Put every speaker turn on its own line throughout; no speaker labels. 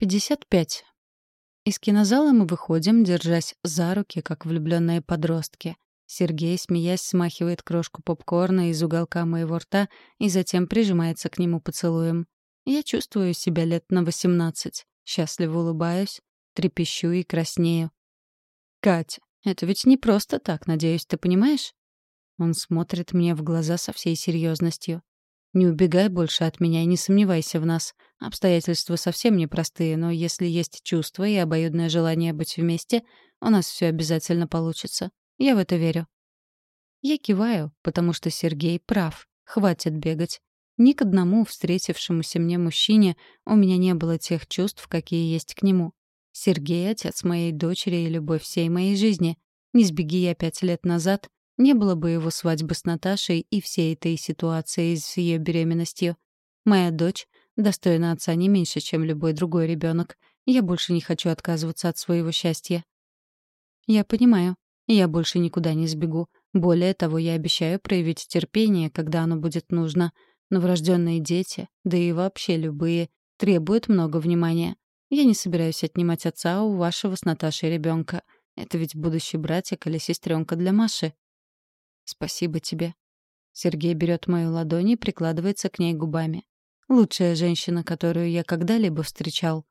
55. Из кинозала мы выходим, держась за руки, как влюбленные подростки. Сергей, смеясь, смахивает крошку попкорна из уголка моего рта и затем прижимается к нему поцелуем. Я чувствую себя лет на 18. Счастливо улыбаюсь, трепещу и краснею. «Кать, это ведь не просто так, надеюсь, ты понимаешь?» Он смотрит мне в глаза со всей серьезностью. «Не убегай больше от меня и не сомневайся в нас. Обстоятельства совсем непростые, но если есть чувство и обоюдное желание быть вместе, у нас все обязательно получится. Я в это верю. Я киваю, потому что Сергей прав. Хватит бегать. Ни к одному встретившемуся мне мужчине у меня не было тех чувств, какие есть к нему. Сергей — отец моей дочери и любовь всей моей жизни. Не сбеги я пять лет назад, не было бы его свадьбы с Наташей и всей этой ситуации с ее беременностью. Моя дочь достойна отца не меньше, чем любой другой ребенок. Я больше не хочу отказываться от своего счастья. Я понимаю. Я больше никуда не сбегу. Более того, я обещаю проявить терпение, когда оно будет нужно. Но врожденные дети, да и вообще любые, требуют много внимания. Я не собираюсь отнимать отца у вашего с Наташей ребенка. Это ведь будущий братик или сестренка для Маши. Спасибо тебе. Сергей берет мою ладонь и прикладывается к ней губами. Лучшая женщина, которую я когда-либо встречал.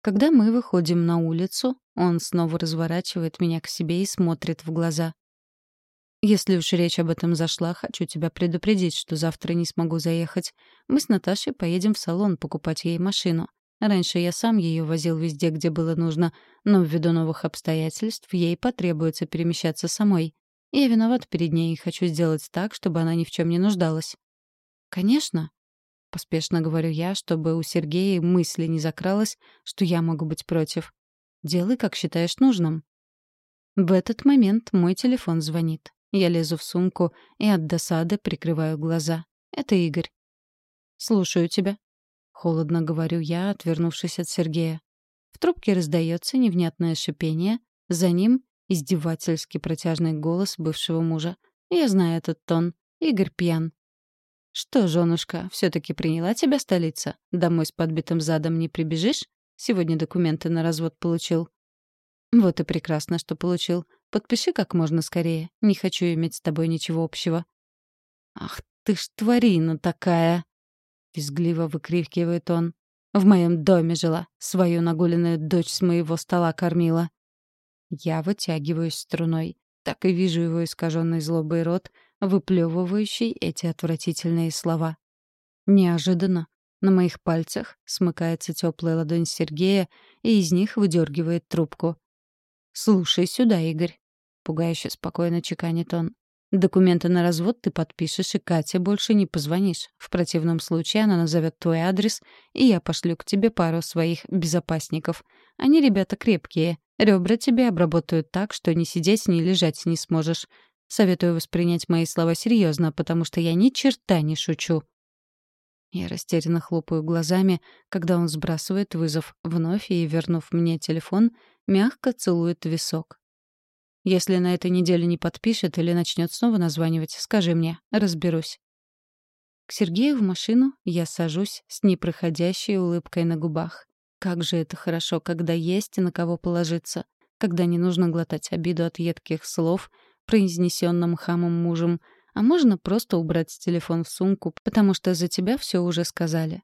Когда мы выходим на улицу, он снова разворачивает меня к себе и смотрит в глаза. «Если уж речь об этом зашла, хочу тебя предупредить, что завтра не смогу заехать. Мы с Наташей поедем в салон покупать ей машину. Раньше я сам ее возил везде, где было нужно, но ввиду новых обстоятельств ей потребуется перемещаться самой. Я виноват перед ней и хочу сделать так, чтобы она ни в чем не нуждалась». «Конечно», — поспешно говорю я, чтобы у Сергея мысли не закралось, что я могу быть против. «Делай, как считаешь нужным». В этот момент мой телефон звонит. Я лезу в сумку и от досады прикрываю глаза. Это Игорь. «Слушаю тебя», — холодно говорю я, отвернувшись от Сергея. В трубке раздается невнятное шипение, за ним издевательский протяжный голос бывшего мужа. Я знаю этот тон. Игорь пьян. «Что, женушка, все-таки приняла тебя столица? Домой с подбитым задом не прибежишь? Сегодня документы на развод получил». «Вот и прекрасно, что получил. Подпиши как можно скорее. Не хочу иметь с тобой ничего общего». «Ах ты ж тварина такая!» — визгливо выкрикивает он. «В моем доме жила. Свою нагуленную дочь с моего стола кормила». Я вытягиваюсь струной. Так и вижу его искаженный злобый рот, выплевывающий эти отвратительные слова. Неожиданно на моих пальцах смыкается теплая ладонь Сергея, и из них выдергивает трубку. «Слушай сюда, Игорь», — пугающе спокойно чеканит он. «Документы на развод ты подпишешь, и Кате больше не позвонишь. В противном случае она назовет твой адрес, и я пошлю к тебе пару своих безопасников. Они ребята крепкие. Ребра тебе обработают так, что ни сидеть, ни лежать не сможешь. Советую воспринять мои слова серьезно, потому что я ни черта не шучу. Я растерянно хлопаю глазами, когда он сбрасывает вызов вновь и, вернув мне телефон, мягко целует висок. Если на этой неделе не подпишет или начнет снова названивать, скажи мне, разберусь. К Сергею в машину я сажусь с непроходящей улыбкой на губах. Как же это хорошо, когда есть на кого положиться, когда не нужно глотать обиду от едких слов — произнесенным хамом мужем, а можно просто убрать телефон в сумку, потому что за тебя все уже сказали.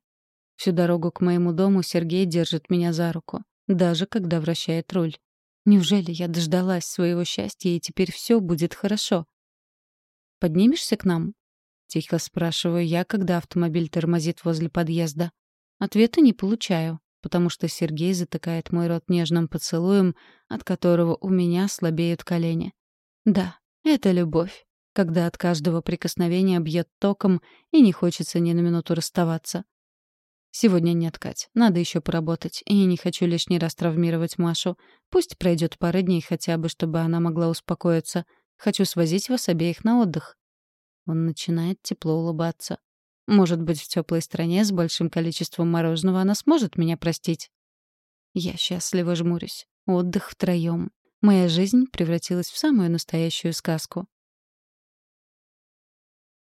Всю дорогу к моему дому Сергей держит меня за руку, даже когда вращает руль. Неужели я дождалась своего счастья, и теперь все будет хорошо? «Поднимешься к нам?» — тихо спрашиваю я, когда автомобиль тормозит возле подъезда. Ответа не получаю, потому что Сергей затыкает мой рот нежным поцелуем, от которого у меня слабеют колени. Да, это любовь, когда от каждого прикосновения бьет током и не хочется ни на минуту расставаться. Сегодня нет, Кать. Надо еще поработать. И не хочу лишний раз травмировать Машу. Пусть пройдет пара дней хотя бы, чтобы она могла успокоиться. Хочу свозить вас обеих на отдых. Он начинает тепло улыбаться. Может быть, в теплой стране с большим количеством мороженого она сможет меня простить. Я счастливо жмурюсь. Отдых втроем. Моя жизнь превратилась в самую настоящую сказку.